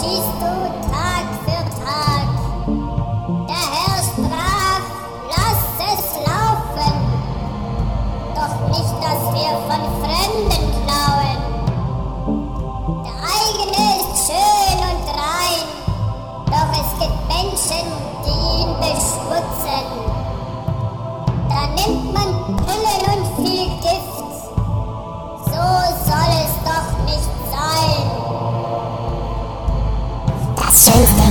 She's Dave